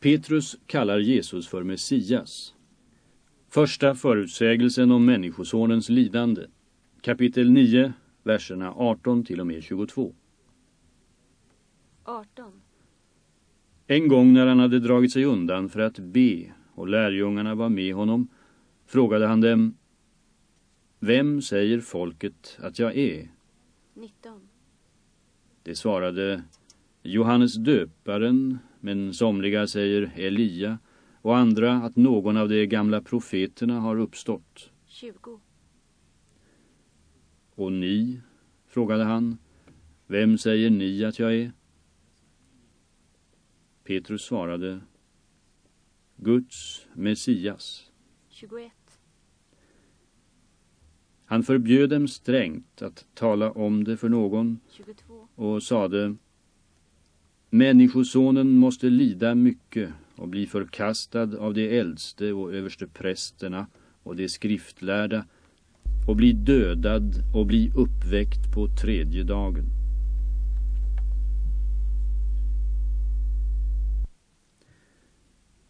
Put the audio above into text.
Petrus kallar Jesus för Messias. Första förutsägelsen om Människosonens lidande. Kapitel 9, verserna 18 till och med 22. 18. En gång när han hade dragit sig undan för att be och lärjungarna var med honom frågade han dem Vem säger folket att jag är? 19. Det svarade Johannes döparen, men somliga säger Elia och andra att någon av de gamla profeterna har uppstått. 20. Och ni, frågade han, vem säger ni att jag är? Petrus svarade, Guds Messias. 21. Han förbjöd dem strängt att tala om det för någon 22. och sade Människosonen måste lida mycket och bli förkastad av de äldste och överste prästerna och de skriftlärda och bli dödad och bli uppväckt på tredje dagen.